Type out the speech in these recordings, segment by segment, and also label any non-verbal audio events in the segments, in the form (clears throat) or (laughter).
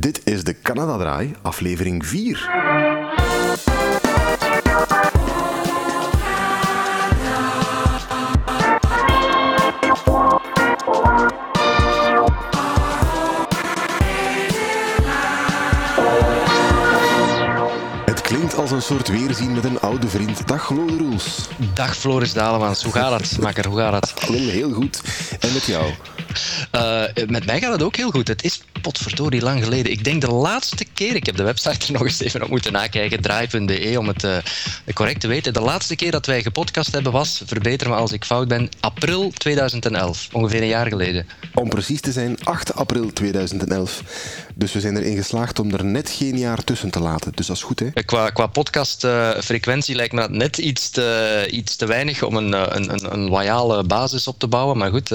Dit is de Canada Draai, aflevering 4. Het klinkt als een soort weerzien met een oude vriend. Dag Lode Roels. Dag Floris Dalemans, hoe gaat het? Makker, hoe gaat het? Hallo, heel goed. En met jou? Uh, met mij gaat het ook heel goed. Het is potverdorie lang geleden. Ik denk de laatste keer, ik heb de website er nog eens even op moeten nakijken, draai.de om het uh, correct te weten. De laatste keer dat wij gepodcast hebben was, verbeter me als ik fout ben, april 2011. Ongeveer een jaar geleden. Om precies te zijn, 8 april 2011. Dus we zijn erin geslaagd om er net geen jaar tussen te laten. Dus dat is goed, hè? Qua, qua podcastfrequentie uh, lijkt me dat net iets te, iets te weinig om een, een, een, een loyale basis op te bouwen. Maar goed,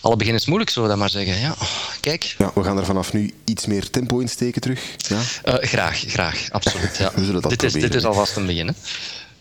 alle begin is moeilijk, zullen we dat maar zeggen. Ja, kijk. Ja, we gaan er vanaf nu iets meer tempo in steken terug. Ja? Uh, graag, graag, absoluut. Ja. (laughs) we zullen dat dit, proberen, is, dit is alvast een begin. Hè?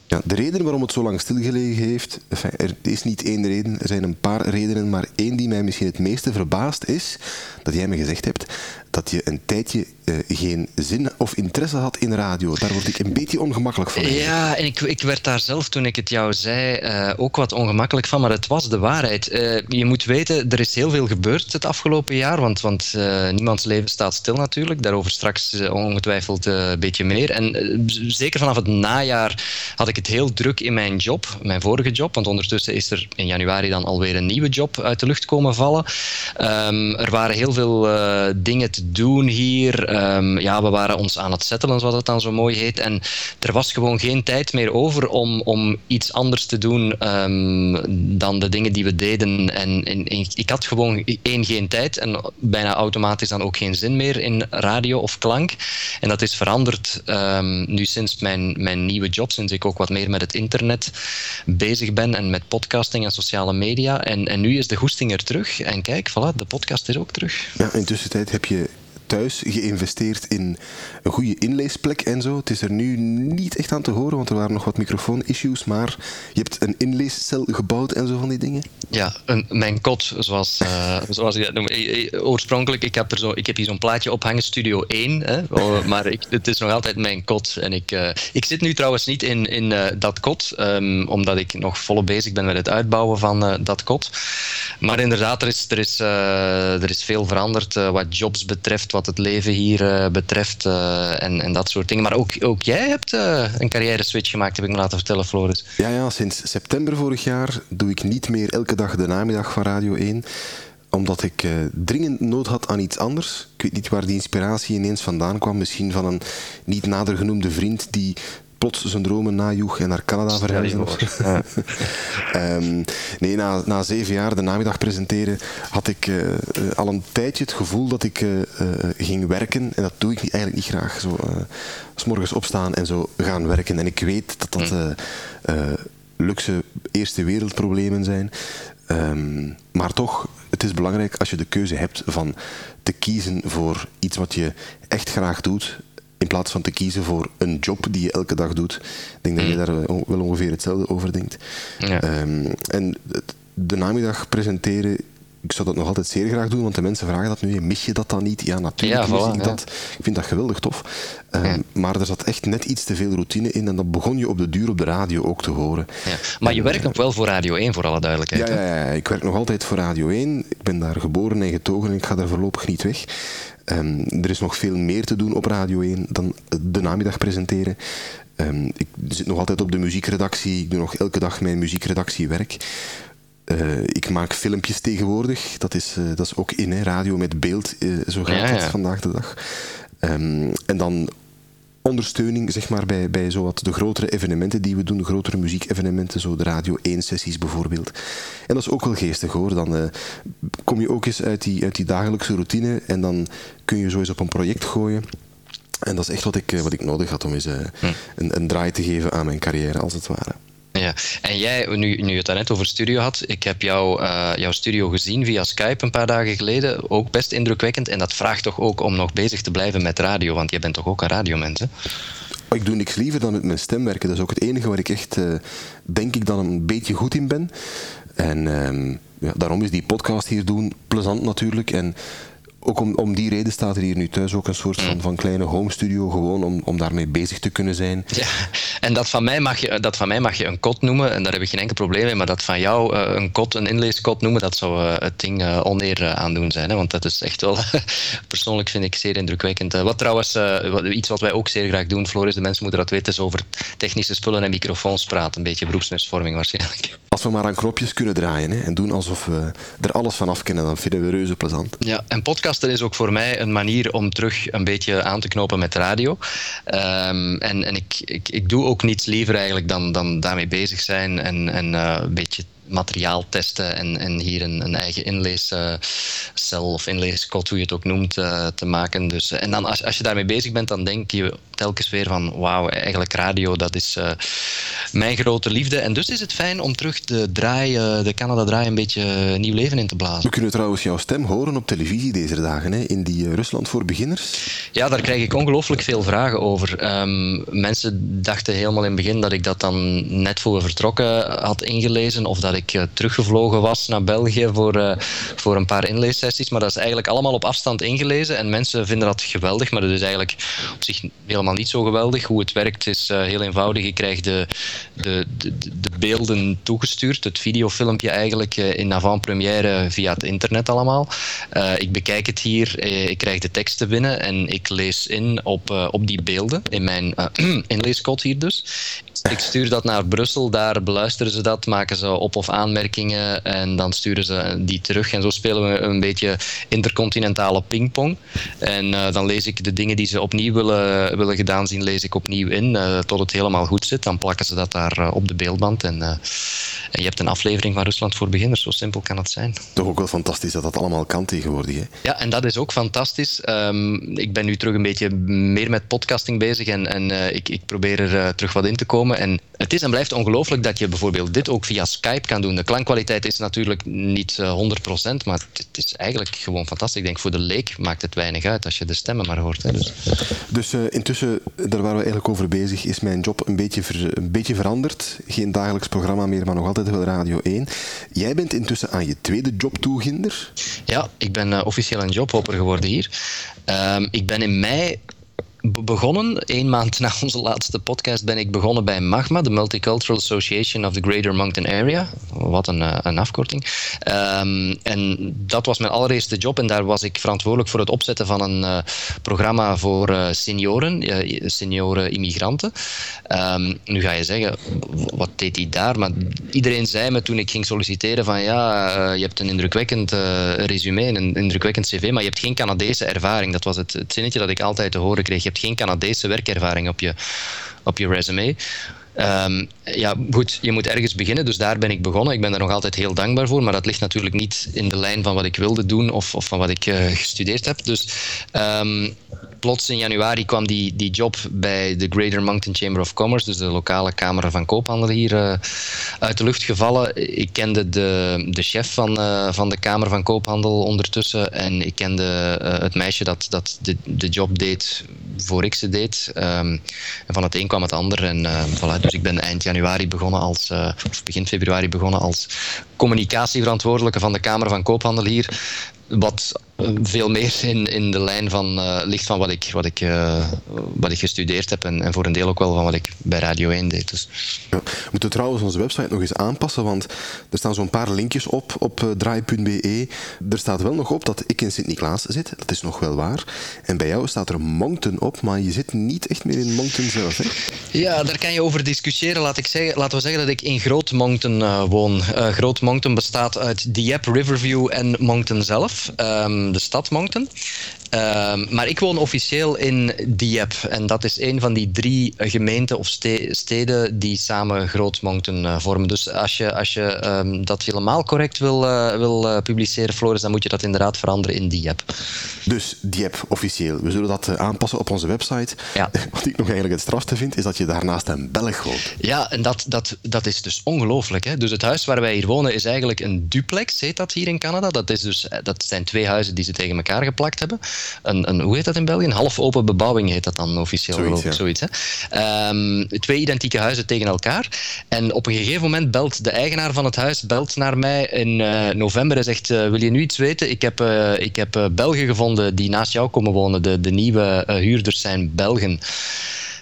Ja, de reden waarom het zo lang stilgelegen heeft, enfin, er is niet één reden, er zijn een paar redenen, maar één die mij misschien het meeste verbaast is dat jij me gezegd hebt dat je een tijdje uh, geen zin of interesse had in radio. Daar word ik een beetje ongemakkelijk van. Ja, en ik, ik werd daar zelf, toen ik het jou zei, uh, ook wat ongemakkelijk van, maar het was de waarheid. Uh, je moet weten, er is heel veel gebeurd het afgelopen jaar, want, want niemands leven staat stil natuurlijk. Daarover straks ongetwijfeld een beetje meer. En zeker vanaf het najaar had ik het heel druk in mijn job, mijn vorige job, want ondertussen is er in januari dan alweer een nieuwe job uit de lucht komen vallen. Um, er waren heel veel dingen te doen hier. Um, ja, we waren ons aan het settelen, zoals het dan zo mooi heet. En er was gewoon geen tijd meer over om, om iets anders te doen um, dan de dingen die we deden. En, en, ik had gewoon één, geen tijd en bijna automatisch dan ook geen zin meer in radio of klank. En dat is veranderd um, nu sinds mijn, mijn nieuwe job, sinds ik ook wat meer met het internet bezig ben en met podcasting en sociale media. En, en nu is de goesting er terug. En kijk, voilà, de podcast is ook terug. Ja, intussen heb je thuis geïnvesteerd in een goede inleesplek en zo. Het is er nu niet echt aan te horen, want er waren nog wat microfoon-issues, maar je hebt een inleescel gebouwd en zo van die dingen. Ja, een, mijn kot, zoals, uh, zoals je dat noemt. Oorspronkelijk, ik heb, er zo, ik heb hier zo'n plaatje ophangen, Studio 1, hè, oh, (laughs) maar ik, het is nog altijd mijn kot. En ik, uh, ik zit nu trouwens niet in, in uh, dat kot, um, omdat ik nog volop bezig ben met het uitbouwen van dat kot. Maar inderdaad, er is, er is, er is veel veranderd wat jobs betreft, wat het leven hier uh, betreft uh, en, en dat soort dingen. Maar ook, ook jij hebt uh, een carrière switch gemaakt, heb ik me laten vertellen, Floris. Ja, ja, sinds september vorig jaar doe ik niet meer elke dag de namiddag van Radio 1 omdat ik dringend nood had aan iets anders. Ik weet niet waar die inspiratie ineens vandaan kwam. Misschien van een niet nader genoemde vriend die plots zijn dromen najoeg en naar Canada verhuisde. (laughs) Ja. um, nee, na, na zeven jaar de namiddag presenteren had ik uh, uh, al een tijdje het gevoel dat ik uh, ging werken. En dat doe ik niet, eigenlijk niet graag. Zo, s morgens opstaan en zo gaan werken. En ik weet dat dat luxe eerste wereldproblemen zijn. Um, maar toch, het is belangrijk als je de keuze hebt van te kiezen voor iets wat je echt graag doet in plaats van te kiezen voor een job die je elke dag doet. Ik denk dat je daar wel ongeveer hetzelfde over denkt. Ja. Um, en de namiddag presenteren, ik zou dat nog altijd zeer graag doen, want de mensen vragen dat nu. Mis je dat dan niet? Ja, natuurlijk ja, voilà, ik ja. dat. Ik vind dat geweldig tof. Um, ja. Maar er zat echt net iets te veel routine in en dat begon je op de duur op de radio ook te horen. Maar en, je werkt nog wel voor Radio 1, voor alle duidelijkheid. Ja, ja, ja, ik werk nog altijd voor Radio 1. Ik ben daar geboren en getogen en ik ga daar voorlopig niet weg. Um, er is nog veel meer te doen op Radio 1 dan de namiddag presenteren. Um, ik zit nog altijd op de muziekredactie. Ik doe nog elke dag mijn muziekredactiewerk. Uh, ik maak filmpjes tegenwoordig. Dat is, uh, dat is ook in, hè, radio met beeld. Uh, zo gaat Ja, vandaag de dag. Um, en dan ondersteuning zeg maar, bij, bij zowat de grotere evenementen die we doen, de grotere muziekevenementen, zo de Radio 1-sessies bijvoorbeeld. En dat is ook wel geestig hoor. Dan uh, kom je ook eens uit die, uit die dagelijkse routine en dan kun je zo eens op een project gooien. En dat is echt wat ik, wat ik nodig had om eens uh, hm. een, een draai te geven aan mijn carrière, als het ware. Ja, en jij, nu, nu je het daarnet over studio had, ik heb jou, uh, jouw studio gezien via Skype een paar dagen geleden, ook best indrukwekkend. En dat vraagt toch ook om nog bezig te blijven met radio, want jij bent toch ook een radiomens, hè? Ik doe niks liever dan met mijn stem werken. Dat is ook het enige waar ik echt, uh, denk ik, dan een beetje goed in ben. En um, ja, daarom is die podcast hier doen plezant natuurlijk. En ook om, om die reden staat er hier nu thuis ook een soort van, mm. van kleine home studio, gewoon om, om daarmee bezig te kunnen zijn. Ja, en dat van, mij mag je, dat van mij mag je een kot noemen, en daar heb ik geen enkel probleem mee, maar dat van jou uh, een kot, een inleeskot noemen, dat zou uh, het ding uh, oneer aandoen zijn. Hè? Want dat is echt wel, (laughs) persoonlijk vind ik zeer indrukwekkend. wat trouwens, iets wat wij ook zeer graag doen, Floris, de mensen moeten dat weten, is over technische spullen en microfoons praten. Een beetje beroepsnetsvorming waarschijnlijk. Als we maar aan knopjes kunnen draaien hè, en doen alsof we er alles van af kennen, dan vinden we reuze plezant. Ja, en podcasten is ook voor mij een manier om terug een beetje aan te knopen met radio. Um, en en ik, ik, ik doe ook niets liever eigenlijk dan, dan daarmee bezig zijn en, en uh, een beetje materiaal testen en, en hier een, een eigen inleescel of inleeskot, hoe je het ook noemt, uh, te maken. Dus, en dan als, als je daarmee bezig bent, dan denk je telkens weer van wauw, eigenlijk radio, dat is mijn grote liefde. En dus is het fijn om terug de draai, uh, de Canada draai een beetje nieuw leven in te blazen. We kunnen trouwens jouw stem horen op televisie deze dagen, hè, in die Rusland voor beginners. Ja, daar krijg ik ongelooflijk veel vragen over. Um, mensen dachten helemaal in het begin dat ik dat dan net voor we vertrokken had ingelezen of dat ik ik uh, teruggevlogen was naar België voor, uh, voor een paar inleessessies. Maar dat is eigenlijk allemaal op afstand ingelezen. En mensen vinden dat geweldig, maar dat is eigenlijk op zich helemaal niet zo geweldig. Hoe het werkt is uh, heel eenvoudig. Je krijgt de, de, de, de, beelden toegestuurd, het videofilmpje eigenlijk in avant-première via het internet allemaal. ik bekijk het hier, ik krijg de teksten binnen en ik lees in op, op die beelden in mijn (clears throat) inleeskot hier dus. Ik stuur dat naar Brussel, daar beluisteren ze dat, maken ze op- of aanmerkingen en dan sturen ze die terug. En zo spelen we een beetje intercontinentale pingpong. En uh, dan lees ik de dingen die ze opnieuw willen, willen gedaan zien, lees ik opnieuw in, uh, tot het helemaal goed zit. Dan plakken ze dat daar uh, op de beeldband en, en, je hebt een aflevering van Rusland voor beginners. Zo simpel kan het zijn. Toch ook wel fantastisch dat dat allemaal kan tegenwoordig. Hè? Ja, en dat is ook fantastisch. Um, ik ben nu terug een beetje meer met podcasting bezig en, en ik, ik probeer er terug wat in te komen. En het is en blijft ongelooflijk dat je bijvoorbeeld dit ook via Skype kan doen. De klankkwaliteit is natuurlijk niet 100%, eh, maar het is eigenlijk gewoon fantastisch. Ik denk voor de leek maakt het weinig uit als je de stemmen maar hoort. Hè, dus dus uh, intussen, daar waren we eigenlijk over bezig, is mijn job een beetje, ver, een beetje veranderd. Geen dagelijks programma meer, maar nog altijd wel Radio 1. Jij bent intussen aan je tweede job toe, Ginder? Ja, ik ben uh, officieel een jobhopper geworden hier. Um, ik ben in mei begonnen. Een maand na onze laatste podcast ben ik begonnen bij MAGMA, de Multicultural Association of the Greater Moncton Area. Wat een, eh, een afkorting. Um, en dat was mijn allereerste job en daar was ik verantwoordelijk voor het opzetten van een uh, programma voor uh, senioren, uh, senioren-immigranten. Um, nu ga je zeggen, wat deed hij daar? Maar iedereen zei me toen ik ging solliciteren van ja, je hebt een indrukwekkend resume, een indrukwekkend cv, maar je hebt geen Canadese ervaring. Dat was het, het zinnetje dat ik altijd te horen kreeg hebt geen Canadese werkervaring op je, op je resume. Um, ja, goed, je moet ergens beginnen, dus daar ben ik begonnen. Ik ben daar nog altijd heel dankbaar voor, maar dat ligt natuurlijk niet in de lijn van wat ik wilde doen of, of van wat ik uh, gestudeerd heb. Dus um, plots in januari kwam die, die job bij de Greater Moncton Chamber of Commerce, dus de lokale Kamer van Koophandel hier, uh, uit de lucht gevallen. Ik kende de, de chef van, van de Kamer van Koophandel ondertussen en ik kende het meisje dat, dat de, de job deed voor ik ze deed. Um, en van het een kwam het ander en voilà, dus ik ben eind januari begonnen als, uh, of begin februari begonnen als communicatieverantwoordelijke van de Kamer van Koophandel hier. Wat veel meer in, in de lijn van uh, ligt van wat ik, wat, ik, uh, wat ik gestudeerd heb en, en, voor een deel ook wel van wat ik bij Radio 1 deed. Dus. Ja, we moeten trouwens onze website nog eens aanpassen, want er staan zo'n paar linkjes op op uh, draai.be. Er staat wel nog op dat ik in Sint-Niklaas zit, dat is nog wel waar. En bij jou staat er Moncton op, maar je zit niet echt meer in Moncton zelf. Hè? Ja, daar kan je over discussiëren. Laat ik zeggen, laten we zeggen dat ik in Groot Moncton woon. Groot Moncton bestaat uit Dieppe, Riverview en Moncton zelf. Um, de stad Moncton. Uh, maar ik woon officieel in Dieppe. En dat is een van die drie gemeenten of steden die samen Groot Moncton uh, vormen. Dus als je, als je um, dat helemaal correct wil, uh, wil uh, publiceren, Floris, dan moet je dat inderdaad veranderen in Dieppe. Dus Dieppe officieel. We zullen dat aanpassen op onze website. Ja. (laughs) Wat ik nog eigenlijk het strafste vind, is dat je daarnaast een Belg woont. Ja, en dat, dat, dat is dus ongelooflijk. Dus het huis waar wij hier wonen is eigenlijk een duplex, heet dat hier in Canada. Dat, is dus, dat zijn twee huizen die ze tegen elkaar geplakt hebben. Een, een, hoe heet dat in België? Een half open bebouwing heet dat dan officieel. Zoiets, ja. zoiets hè? Ehm, twee identieke huizen tegen elkaar. En op een gegeven moment belt de eigenaar van het huis belt naar mij in november en zegt, wil je nu iets weten? Ik heb, ik heb Belgen gevonden die naast jou komen wonen. De, de nieuwe huurders zijn Belgen.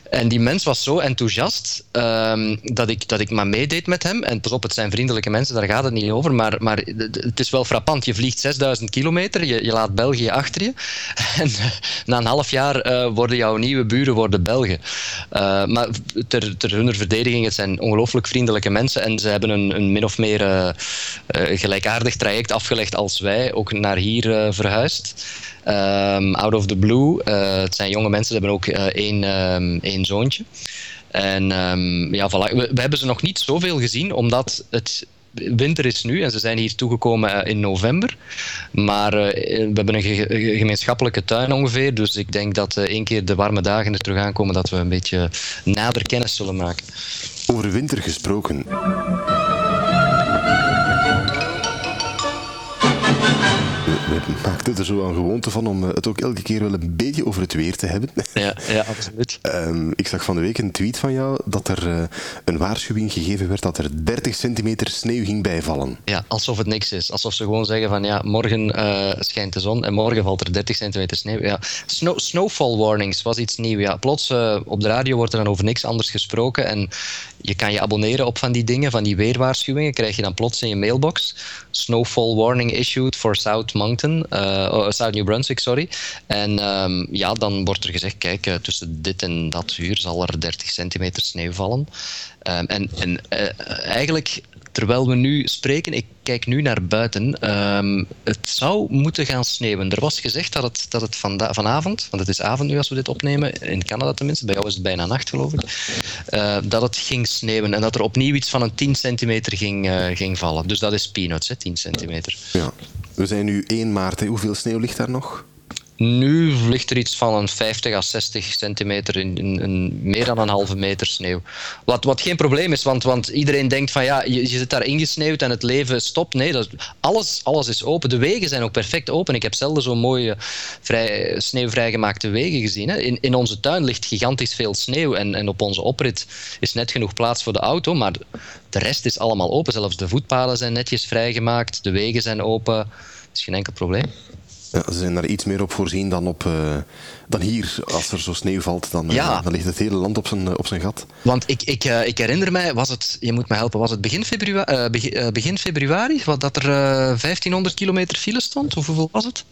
En die mens was zo enthousiast um, dat, ik, dat ik maar meedeed met hem. En pas op, het zijn vriendelijke mensen, daar gaat het niet over. Maar, maar het is wel frappant. Je vliegt 6000 kilometer, je, je laat België achter je. (laughs) En uh, na een half jaar uh, worden jouw nieuwe buren worden Belgen. Uh, maar ter, ter hun verdediging, het zijn ongelooflijk vriendelijke mensen. En ze hebben een, een min of meer gelijkaardig traject afgelegd als wij, ook naar hier verhuisd. Um, out of the blue. Uh, het zijn jonge mensen, ze hebben ook uh, één, um, één zoontje. En um, ja, voilà. we, we, hebben ze nog niet zoveel gezien, omdat het winter is nu en ze zijn hier toegekomen in november. Maar we hebben een ge gemeenschappelijke tuin ongeveer. Dus ik denk dat uh, één keer de warme dagen er terug aankomen, dat we een beetje nader kennis zullen maken. Over winter gesproken. We maakten er zo een gewoonte van om het ook elke keer wel een beetje over het weer te hebben. Ja, ja (laughs) absoluut. um, ik zag van de week een tweet van jou dat er uh, een waarschuwing gegeven werd dat er 30 centimeter sneeuw ging bijvallen. Ja, alsof het niks is. Alsof ze gewoon zeggen van ja, morgen uh, schijnt de zon en morgen valt er 30 centimeter sneeuw. Ja. Snow, snowfall warnings was iets nieuws. Ja. Plots uh, op de radio wordt er dan over niks anders gesproken en je kan je abonneren op van die dingen, van die weerwaarschuwingen, krijg je dan plots in je mailbox. Snowfall warning issued for South Mountain, uh, South New Brunswick, sorry. En um, ja, dan wordt er gezegd, kijk, uh, tussen dit en dat uur zal er 30 centimeter sneeuw vallen. Um, en en uh, eigenlijk terwijl we nu spreken, ik kijk nu naar buiten, um, het zou moeten gaan sneeuwen. Er was gezegd dat het, dat het vanda- vanavond, want het is avond nu als we dit opnemen, in Canada tenminste, bij jou is het bijna nacht geloof ik, uh, dat het ging sneeuwen en dat er opnieuw iets van een 10 centimeter ging, uh, ging vallen. Dus dat is peanuts, hè, 10 centimeter. Ja. We zijn nu 1 maart, hoeveel sneeuw ligt daar nog? Nu ligt er iets van een 50 à 60 centimeter, in, meer dan een halve meter sneeuw. Wat, wat geen probleem is, want, want iedereen denkt van ja, je, zit daar ingesneeuwd en het leven stopt. Nee, dat, alles, alles is open. De wegen zijn ook perfect open. Ik heb zelden zo'n mooie vrij, sneeuwvrijgemaakte wegen gezien. Hè. In, in onze tuin ligt gigantisch veel sneeuw en, en op onze oprit is net genoeg plaats voor de auto, maar de rest is allemaal open. Zelfs de voetpaden zijn netjes vrijgemaakt, de wegen zijn open. Is geen enkel probleem. Ja, ze zijn daar iets meer op voorzien dan, op, uh, dan hier. Als er zo sneeuw valt, dan, ja. uh, dan ligt het hele land op zijn, op zijn gat. Want ik, ik, uh, ik herinner mij, was het, je moet me helpen, was het begin februari, begin, begin februari wat, dat er 1500 kilometer file stond? Of hoeveel was het?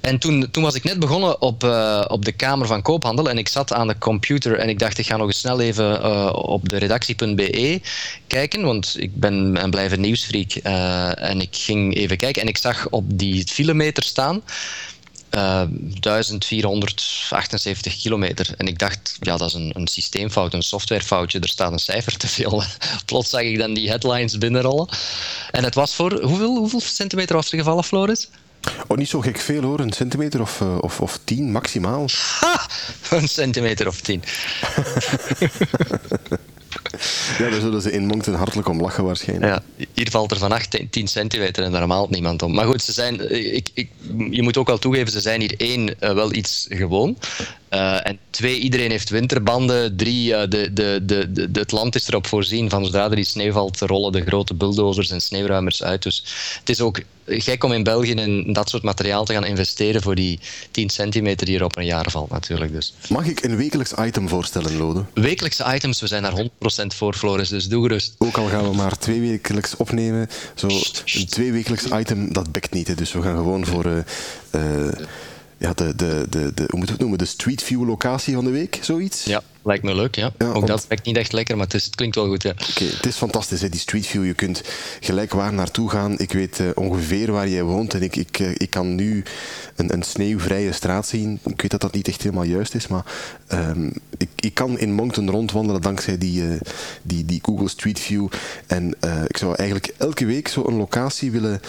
En toen, toen was ik net begonnen op, uh, op de Kamer van Koophandel en ik zat aan de computer en ik dacht ik ga nog eens snel even uh, op de redactie.be kijken, want ik ben en blijf een nieuwsfreak uh, en ik ging even kijken en ik zag op die filemeter staan uh, 1478 kilometer. En ik dacht, ja, dat is een, een systeemfout, een softwarefoutje. Er staat een cijfer te veel. (laughs) Plots zag ik dan die headlines binnenrollen. En het was voor, hoeveel, hoeveel centimeter was er gevallen, Floris? Oh, niet zo gek veel hoor, een centimeter of, uh, of, of tien maximaal. Ha! Een centimeter of tien. (laughs) ja, daar zullen ze in Moncton hartelijk om lachen waarschijnlijk. Ja, hier valt er van 8, 10 centimeter en daar maalt niemand om. Maar goed, ze zijn, ik, ik, je moet ook wel toegeven, ze zijn hier één, uh, wel iets gewoon. Uh, en twee, iedereen heeft winterbanden. Drie, uh, de, de, de, de, het land is erop voorzien van zodra er die sneeuw valt, rollen de grote bulldozers en sneeuwruimers uit. Dus het is ook gek om in België in dat soort materiaal te gaan investeren voor die 10 centimeter die er op een jaar valt natuurlijk. Dus. Mag ik een wekelijks item voorstellen, Lode? Wekelijkse items, we zijn daar 100% voor, Floris, dus doe gerust. Ook al gaan we maar twee wekelijks opnemen, zo een twee wekelijks item, dat bekt niet. Hè. Dus we gaan gewoon voor... Uh, uh, ja, de, de, de, de, hoe moet het noemen? De Street View locatie van de week, zoiets? Ja, lijkt me leuk, ja. ja Ook dat lijkt niet echt lekker, maar het, is, het klinkt wel goed, ja. Oké, okay, het is fantastisch, hè, die Street View. Je kunt gelijk waar naartoe gaan. Ik weet uh, ongeveer waar jij woont en ik, ik, uh, ik kan nu een, een sneeuwvrije straat zien. Ik weet dat dat niet echt helemaal juist is, maar um, ik, ik kan in Moncton rondwandelen dankzij die, uh, die, die Google Street View. En ik zou eigenlijk elke week zo een locatie willen,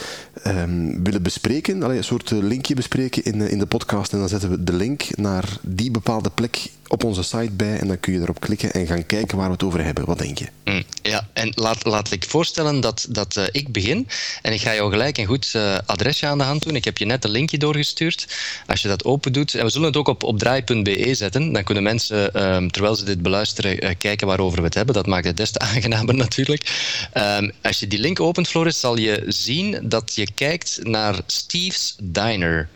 um, willen bespreken. Allee, een soort linkje bespreken in, in de podcast. En dan zetten we de link naar die bepaalde plek op onze site bij en dan kun je erop klikken en gaan kijken waar we het over hebben. Wat denk je? Mm, ja, en laat, laat ik voorstellen dat, dat uh, ik begin en ik ga jou gelijk een goed uh, adresje aan de hand doen. Ik heb je net een linkje doorgestuurd. Als je dat open doet, en we zullen het ook op, op draai.be zetten, dan kunnen mensen, um, terwijl ze dit beluisteren, uh, kijken waarover we het hebben. Dat maakt het des te (laughs) aangenamer natuurlijk. Um, als je die link opent, Floris, zal je zien dat je kijkt naar Steve's Diner.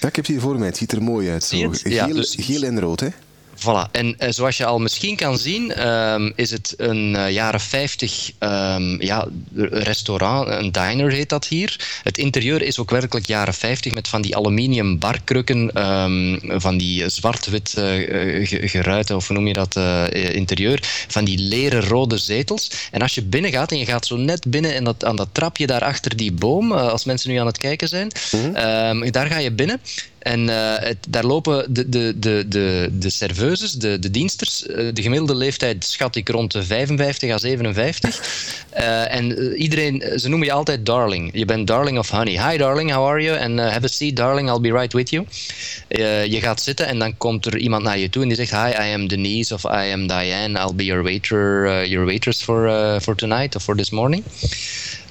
Ja, ik heb het hier voor mij. Het ziet er mooi uit. Zo. Geel, ja, dus, geel en rood, hè? Voilà. En uh, zoals je al misschien kan zien, um, is het een uh, jaren 50 um, ja, restaurant, een diner heet dat hier. Het interieur is ook werkelijk jaren 50 met van die aluminium barkrukken, um, van die zwart-wit uh, geruiten, of hoe noem je dat, interieur, van die leren rode zetels. En als je binnen gaat en je gaat zo net binnen en dat, aan dat trapje daar achter die boom, als mensen nu aan het kijken zijn, mm-hmm. daar ga je binnen. En uh, het, daar lopen de, de, de, de, de serveuses, de, de diensters, uh, de gemiddelde leeftijd schat ik rond de 55 à 57. Uh, (laughs) en iedereen, ze noemen je altijd darling. Je bent darling of honey. Hi darling, how are you? And have a seat darling, I'll be right with you. je gaat zitten en dan komt er iemand naar je toe en die zegt hi, I am Denise of I am Diane. I'll be your waiter, your waitress for, for tonight or for this morning.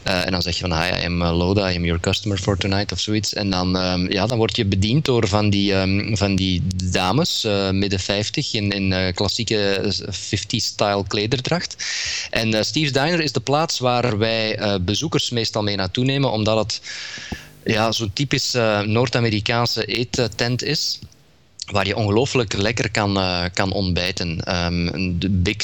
Uh, en dan zeg je van, hi, I am Loda, I am your customer for tonight of zoiets. En dan, um, ja, dan word je bediend door van die, um, van die dames, uh, midden 50, in, in klassieke 50-style klederdracht. En Steve's Diner is de plaats waar wij bezoekers meestal mee naartoe nemen, omdat het ja, zo'n typisch Noord-Amerikaanse eettent is waar je ongelooflijk lekker kan, kan ontbijten. Um, de Big,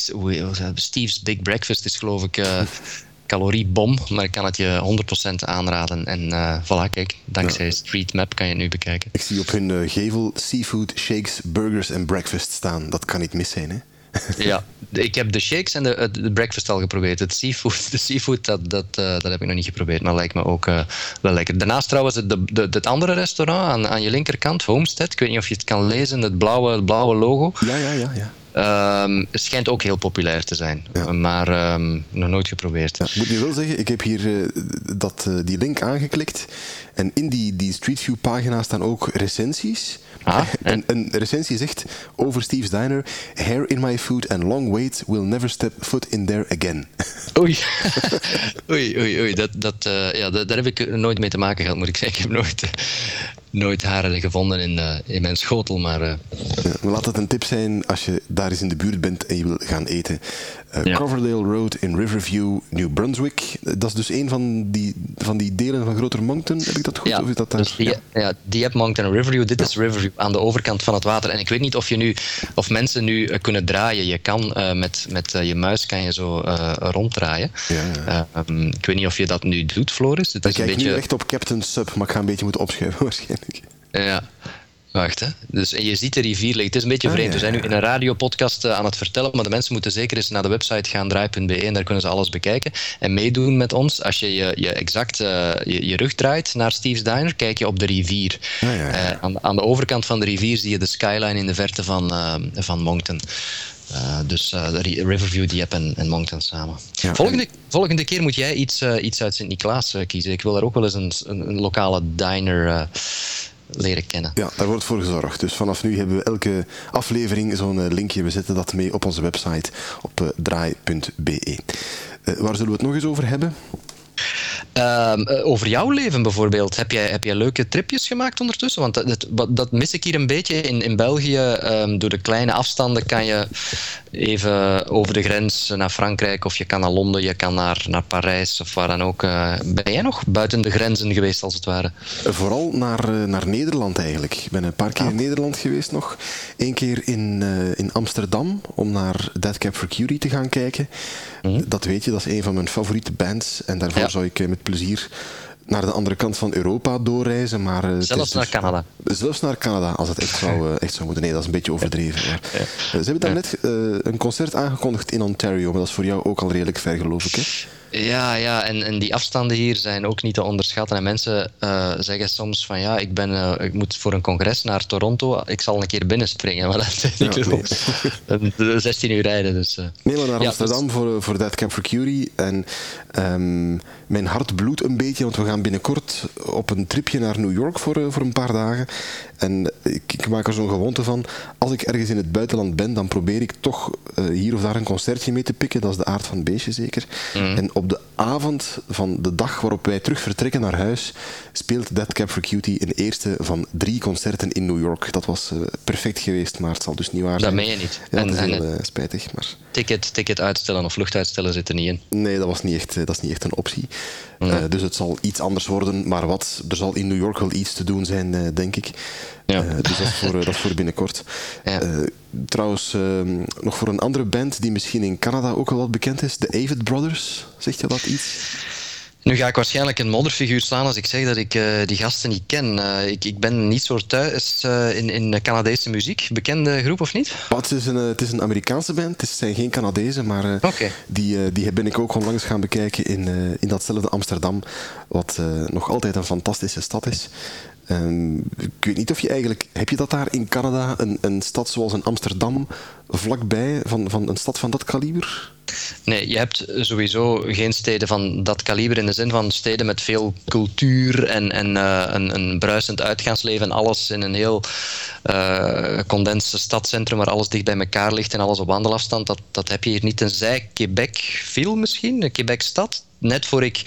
Steve's Big Breakfast is geloof ik (laughs) caloriebom, maar ik kan het je 100% aanraden. En uh, voilà, kijk, dankzij ja. Street Map kan je het nu bekijken. Ik zie op hun uh, gevel seafood, shakes, burgers en breakfast staan. Dat kan niet mis zijn, hè? (laughs) ja, ik heb de shakes en de, de breakfast al geprobeerd. Het seafood, (laughs) de seafood dat, dat, uh, dat heb ik nog niet geprobeerd, maar lijkt me ook uh, wel lekker. Daarnaast trouwens het, de, de, het andere restaurant aan, aan je linkerkant, Homestead. Ik weet niet of je het kan lezen, het blauwe, het blauwe logo. Ja, ja, ja. ja. Um, schijnt ook heel populair te zijn, ja. maar um, nog nooit geprobeerd. Ja, moet je wel zeggen, ik heb hier uh, dat, uh, die link aangeklikt en in die, die Street View pagina staan ook recensies. Ah, (laughs) en een recensie zegt over Steve's Diner: Hair in my food and long wait will never step foot in there again. (laughs) Oei, (laughs) oei, oei, oei. Dat, dat, uh, ja, dat, daar heb ik nooit mee te maken gehad, moet ik zeggen. Ik heb nooit, nooit haren gevonden in, uh, in mijn schotel. Maar, ja, maar laat het een tip zijn als je daar eens in de buurt bent en je wil gaan eten. Ja. Coverdale Road in Riverview, New Brunswick. Dat is dus een van die, van die delen van Groter Moncton, heb ik dat goed? Ja, of is dat daar? Dus die, ja. die hebt Moncton en Riverview. Dit is Riverview aan de overkant van het water. En ik weet niet of, je nu, of mensen nu uh, kunnen draaien. Je kan uh, met, met uh, je muis kan je zo ronddraaien. Ja, um, ik weet niet of je dat nu doet, Floris. Het is ik kijk een beetje... nu echt op Captain Sub, maar ik ga een beetje moeten opschuiven (laughs) waarschijnlijk. Ja, Wacht, hè. Dus, en je ziet de rivier liggen. Het is een beetje vreemd. We zijn nu in een radiopodcast uh, aan het vertellen, maar de mensen moeten zeker eens naar de website gaan, draai.be, en daar kunnen ze alles bekijken. En meedoen met ons. Als je je, je exact uh, je, je, rug draait naar Steve's Diner, kijk je op de rivier. Ja, ja, uh, aan, aan, de overkant van de rivier zie je de skyline in de verte van, van Moncton. Uh, dus uh, Riverview, Dieppe en, en Moncton samen. Ja, volgende, en... volgende keer moet jij iets, uh, iets uit Sint-Niklaas kiezen. Ik wil daar ook wel eens een, een, een lokale diner leren kennen. Ja, daar wordt voor gezorgd. Dus vanaf nu hebben we elke aflevering zo'n linkje. We zetten dat mee op onze website op draai.be. Waar zullen we het nog eens over hebben? Um, over jouw leven bijvoorbeeld. Heb jij, heb jij leuke tripjes gemaakt ondertussen? Want dat, dat, dat mis ik hier een beetje. In, in België, um, door de kleine afstanden, kan je even over de grens naar Frankrijk of je kan naar Londen, je kan naar, naar Parijs of waar dan ook. Uh, ben jij nog buiten de grenzen geweest, als het ware? Vooral naar, naar Nederland eigenlijk. Ik ben een paar keer ah. in Nederland geweest nog. Eén keer in, uh, in Amsterdam om naar Dead Cap for Cutie te gaan kijken. Mm-hmm. Dat weet je, dat is een van mijn favoriete bands. En daarvoor ja. zou ik met plezier naar de andere kant van Europa doorreizen. Maar, uh, zelfs naar dus, Canada. Zelfs naar Canada, als het echt zou, uh, (laughs) echt zou moeten. Nee, dat is een beetje overdreven. Maar, ja. uh, ze hebben daarnet een concert aangekondigd in Ontario, maar dat is voor jou ook al redelijk ver, geloof ik. Hè? Ja, ja en, en die afstanden hier zijn ook niet te onderschatten. En mensen uh, zeggen soms van ja, ik, ben, uh, ik moet voor een congres naar Toronto, ik zal een keer binnenspringen. (laughs) Maar dat is niet ja, nee. (laughs) 16 uur rijden. Dus, uh. Nee, maar naar Amsterdam dus... voor, voor Dead Camp for Curie. En um, mijn hart bloedt een beetje, want we gaan binnenkort op een tripje naar New York voor, voor een paar dagen. En ik, ik maak er zo'n gewoonte van, als ik ergens in het buitenland ben, dan probeer ik toch hier of daar een concertje mee te pikken. Dat is de aard van het beestje zeker. Mm. En op de avond van de dag waarop wij terug vertrekken naar huis, speelt Dead Cab for Cutie een eerste van drie concerten in New York. Dat was uh, perfect geweest, maar het zal dus niet waar zijn. Dat meen je niet. Ja, dat is heel uh, spijtig. Maar... Ticket, ticket uitstellen of vlucht uitstellen zit er niet in. Nee, dat, was niet echt, dat is niet echt een optie. Dus het zal iets anders worden, maar wat? Er zal in New York wel iets te doen zijn, denk ik. Ja. Dus dat is voor, dat is voor binnenkort. Ja. Trouwens, uh, nog voor een andere band die misschien in Canada ook al wat bekend is, de Avid Brothers. Zegt je dat iets? Nu ga ik waarschijnlijk een modderfiguur slaan als ik zeg dat ik uh, die gasten niet ken. Uh, ik, ik, ben niet zo thuis uh, in, in Canadese muziek. Bekende groep of niet? het, is een, het is een Amerikaanse band. Het zijn geen Canadezen, maar okay. die, die ben ik ook onlangs gaan bekijken in, in datzelfde Amsterdam. Wat nog altijd een fantastische stad is. Um, ik weet niet of je eigenlijk... Heb je dat daar in Canada, een, een stad zoals een Amsterdam, vlakbij van, van een stad van dat kaliber? Nee, je hebt sowieso geen steden van dat kaliber in de zin van steden met veel cultuur en, en uh, een, een bruisend uitgaansleven en alles in een heel uh, condense stadscentrum waar alles dicht bij elkaar ligt en alles op wandelafstand. Dat, dat heb je hier niet. Tenzij Quebec viel misschien, Quebec-stad net voor ik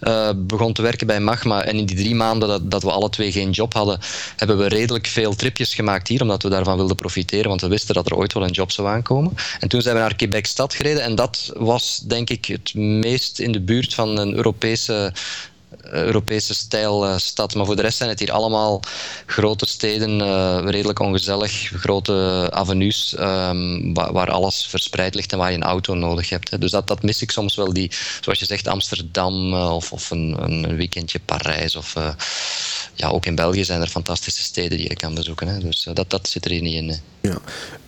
uh, begon te werken bij Magma en in die drie maanden dat, dat, we alle twee geen job hadden, hebben we redelijk veel tripjes gemaakt hier, omdat we daarvan wilden profiteren, want we wisten dat er ooit wel een job zou aankomen. En toen zijn we naar Quebec-stad gereden en dat was denk ik het meest in de buurt van een Europese Europese stijlstad. Uh, maar voor de rest zijn het hier allemaal grote steden, uh, redelijk ongezellig, grote avenues, um, waar, alles verspreid ligt en waar je een auto nodig hebt. Hè. Dus dat, dat mis ik soms wel, die, zoals je zegt, Amsterdam uh, of, of een, een, weekendje Parijs. Of, ja, ook in België zijn er fantastische steden die je kan bezoeken. Hè. Dus dat, dat zit er hier niet in. Ja.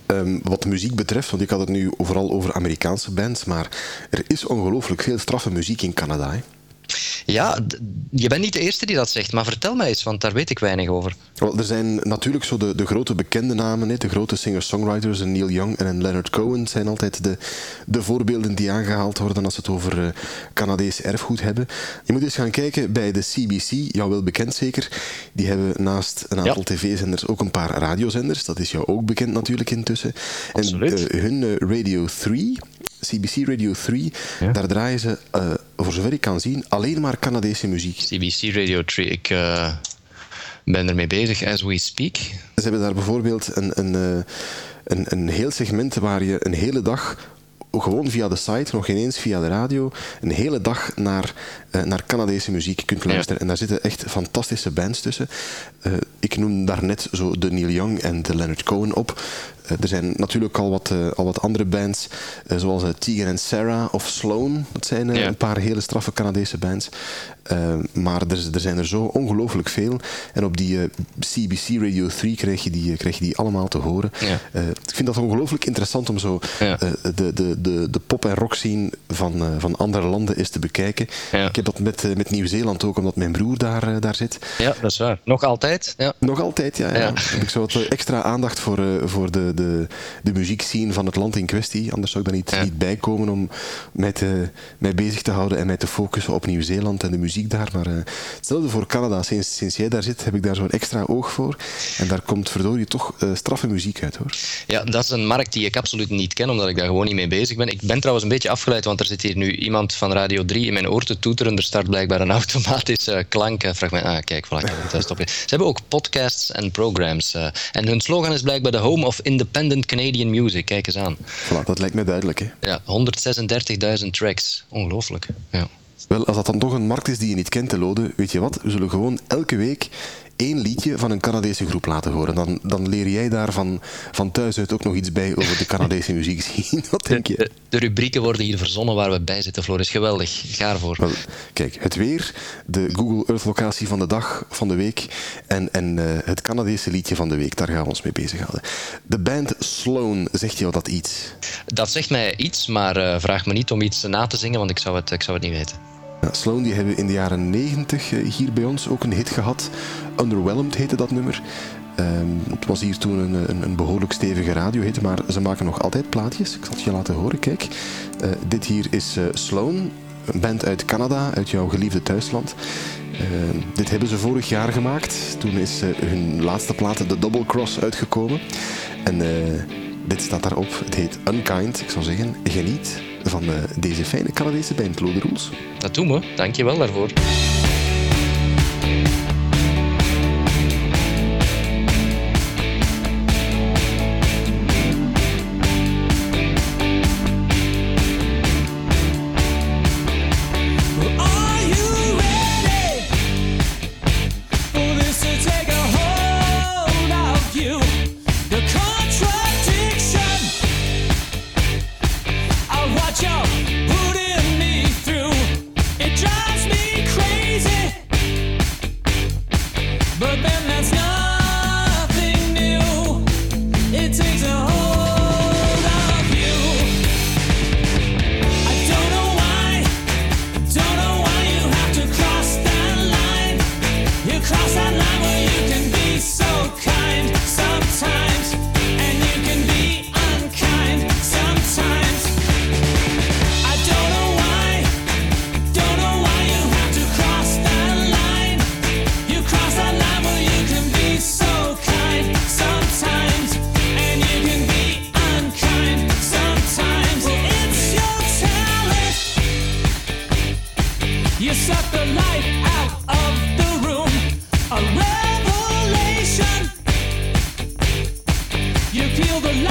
Um, wat muziek betreft, want ik had het nu overal over Amerikaanse bands, maar er is ongelooflijk veel straffe muziek in Canada. Ja, je bent niet de eerste die dat zegt, maar vertel mij eens, want daar weet ik weinig over. Wel, er zijn natuurlijk zo de, de grote bekende namen, hè, de grote singer-songwriters, Neil Young en Leonard Cohen zijn altijd de, de voorbeelden die aangehaald worden als het over uh, Canadees erfgoed hebben. Je moet eens gaan kijken bij de CBC, jou wel bekend zeker. Die hebben naast een aantal ja. tv-zenders ook een paar radiozenders. Dat is jou ook bekend natuurlijk intussen. Absoluut. En uh, hun uh, Radio 3 CBC Radio 3, ja. daar draaien ze, uh, voor zover ik kan zien, alleen maar Canadese muziek. CBC Radio 3, ik uh, ben ermee bezig as we speak. Ze hebben daar bijvoorbeeld een, een, uh, een, een heel segment waar je een hele dag gewoon via de site, nog geen eens via de radio, een hele dag naar, uh, naar Canadese muziek kunt luisteren. Ja. En daar zitten echt fantastische bands tussen. Uh, ik noem daarnet zo de Neil Young en de Leonard Cohen op. Uh, er zijn natuurlijk al wat, al wat andere bands, zoals Tegan en Sarah of Sloan. Dat zijn ja. een paar hele straffe Canadese bands. maar er, er, zijn er zo ongelooflijk veel. En op die CBC Radio 3 krijg je die, krijg je die allemaal te horen. Ja. ik vind dat ongelooflijk interessant om zo de, de, de, de pop- en rock scene van, van andere landen is te bekijken. Ik heb dat met, met Nieuw-Zeeland ook, omdat mijn broer daar, daar zit. Ja, dat is waar. Nog altijd? Ja. Nog altijd, ja. ja. ja. Heb ik zo wat extra aandacht voor, voor de, de, de muziekscene van het land in kwestie. Anders zou ik daar niet, ja. niet bij komen om mij, te, mij bezig te houden en mij te focussen op Nieuw-Zeeland en de muziek daar. Maar hetzelfde voor Canada. Sinds, sinds jij daar zit, heb ik daar zo'n extra oog voor. En daar komt verdorie toch straffe muziek uit, hoor. Ja, dat is een markt die ik absoluut niet ken, omdat ik daar gewoon niet mee bezig ben. Ik ben trouwens een beetje afgeleid, want er zit hier nu iemand van Radio 3 in mijn oor te toeteren. Er start blijkbaar een automatische klankfragment. Ah, kijk, voilà, ik het stoppen. Ze hebben ook podcasts en programs. Uh, en hun slogan is blijkbaar de Home of Independent Canadian Music. Kijk eens aan. Voilà, dat lijkt me duidelijk. Hè? Ja, 136.000 tracks. Ongelooflijk. Ja. Wel, als dat dan toch een markt is die je niet kent, te Lode, weet je wat? We zullen gewoon elke week één liedje van een Canadese groep laten horen. Dan, dan leer jij daar van, van thuis uit ook nog iets bij over de Canadese (laughs) muziek zien. Wat denk je? De, de, rubrieken worden hier verzonnen waar we bij zitten, Floris. Geweldig. Ga ervoor. Wel, kijk, het weer, de Google Earth locatie van de dag, van de week en, en uh, het Canadese liedje van de week. Daar gaan we ons mee bezighouden. De band Sloan, zegt jou dat iets? Dat zegt mij iets, maar vraag me niet om iets na te zingen, want ik zou het, ik zou het niet weten. Sloan die hebben in de jaren 90 hier bij ons ook een hit gehad. Underwhelmed heette dat nummer. Ehm, het was hier toen een, een, een behoorlijk stevige radiohit, maar ze maken nog altijd plaatjes. Ik zal het je laten horen, kijk. Uh, dit hier is uh, Sloan, een band uit Canada, uit jouw geliefde thuisland. Uh, dit hebben ze vorig jaar gemaakt. Toen is hun laatste plaat, de Double Cross, uitgekomen. En dit staat daarop. Het heet Unkind. Ik zou zeggen, geniet van deze fijne Canadese band, Lode Rules. Dat doen we.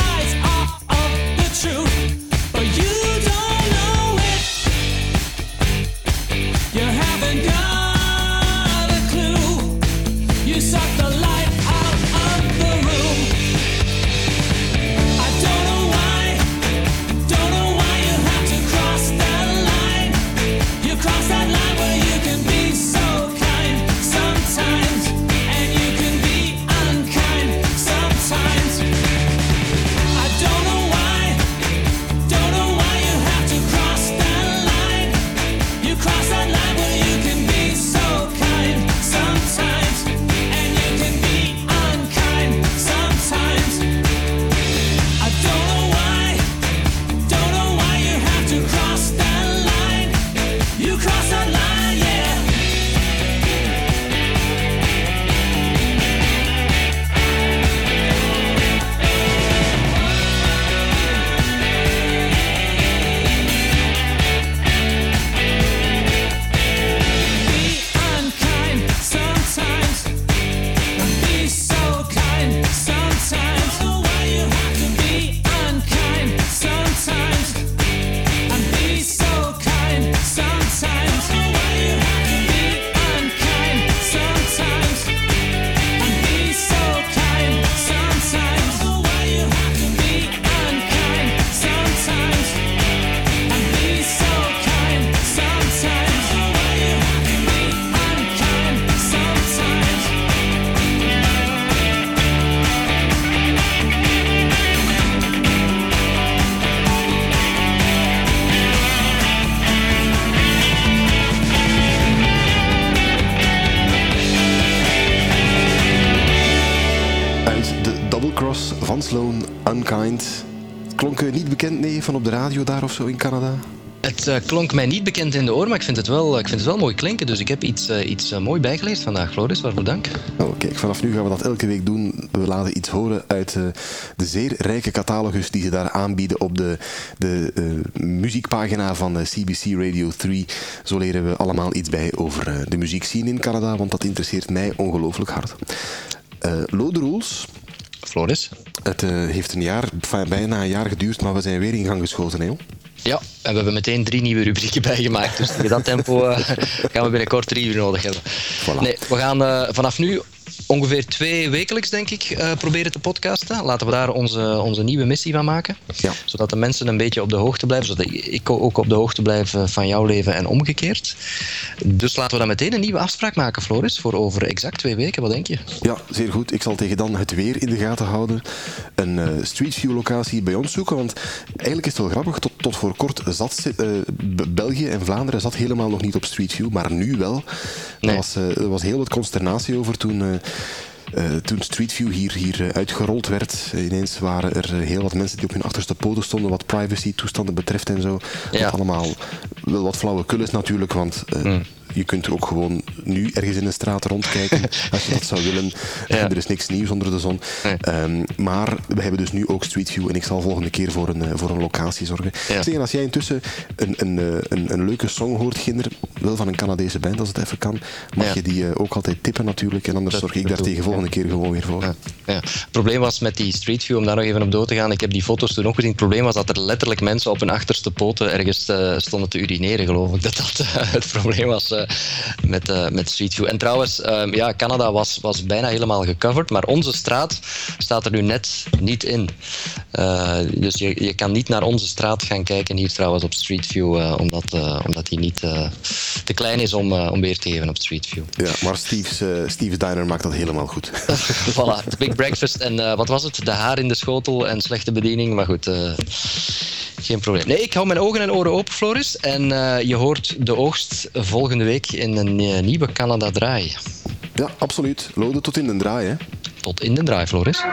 eyes are of the truth. Dank je wel daarvoor. van op de radio daar of zo in Canada? Het uh, klonk mij niet bekend in de oor, maar ik vind het wel, ik vind het wel mooi klinken. Dus ik heb iets, uh, iets uh, mooi bijgeleerd vandaag, Floris. Waarvoor dank. Oh, kijk, vanaf nu gaan we dat elke week doen. We laten iets horen uit de zeer rijke catalogus die ze daar aanbieden op de, de muziekpagina van CBC Radio 3. Zo leren we allemaal iets bij over de muziekscene in Canada, want dat interesseert mij ongelooflijk hard. Lode Rules Floris? Het uh, heeft een jaar, bijna een jaar geduurd, maar we zijn weer in gang geschoten, hè? Ja, en we hebben meteen drie nieuwe rubrieken (laughs) bijgemaakt. Dus in dat tempo uh, gaan we binnenkort drie uur nodig hebben. Voilà. Nee, we gaan uh, vanaf nu ongeveer twee wekelijks, denk ik, uh, proberen te podcasten. Laten we daar onze, onze nieuwe missie van maken. Ja. Zodat de mensen een beetje op de hoogte blijven. Zodat ik ook op de hoogte blijf van jouw leven en omgekeerd. Dus laten we dan meteen een nieuwe afspraak maken, Floris. Voor over exact twee weken. Wat denk je? Ja, zeer goed. Ik zal tegen dan het weer in de gaten houden. Een uh, Street View locatie bij ons zoeken. Want eigenlijk is het wel grappig. Tot, tot voor kort zat uh, België en Vlaanderen zat helemaal nog niet op Street View. Maar nu wel. Nee. Was, er was heel wat consternatie over toen uh, toen Street View hier, hier uh, uitgerold werd, ineens waren er heel wat mensen die op hun achterste poten stonden wat privacy-toestanden betreft en zo. Ja. Dat allemaal wel wat flauwekul is natuurlijk, want mm je kunt er ook gewoon nu ergens in de straat rondkijken (laughs) als je dat zou willen. Er is niks nieuws onder de zon. Um, maar we hebben dus nu ook Street View en ik zal volgende keer voor een, eh, voor een locatie zorgen. Ja. Als jij intussen een, een, eh, een, een, leuke song hoort, Ginder, wel van een Canadese band als het even kan, mag je die uh, ook altijd tippen natuurlijk. En anders zorg ik daar tegen volgende keer gewoon weer voor. Ja. Het probleem was met die Street View, om daar nog even op door te gaan, ik heb die foto's toen ook gezien. Het probleem was dat er letterlijk mensen op hun achterste poten ergens stonden te urineren, geloof ik. Dat dat het probleem was met, uh, met Street View. En trouwens, ehm, ja, Canada was, was bijna helemaal gecoverd, maar onze straat staat er nu net niet in. Uh, dus je, je kan niet naar onze straat gaan kijken hier trouwens op Street View, omdat, omdat die niet te klein is om, om weer te geven op Street View. Ja, maar Steve's, Steve's Diner maakt dat helemaal goed. (laughs) voilà, Big Breakfast en wat was het? De haar in de schotel en slechte bediening, maar goed geen probleem. Nee, ik hou mijn ogen en oren open, Floris. En uh, je hoort de oogst volgende week in een uh, nieuwe Canada Draai. Ja, absoluut. Lode tot in de draai, hè? Tot in de draai, Floris.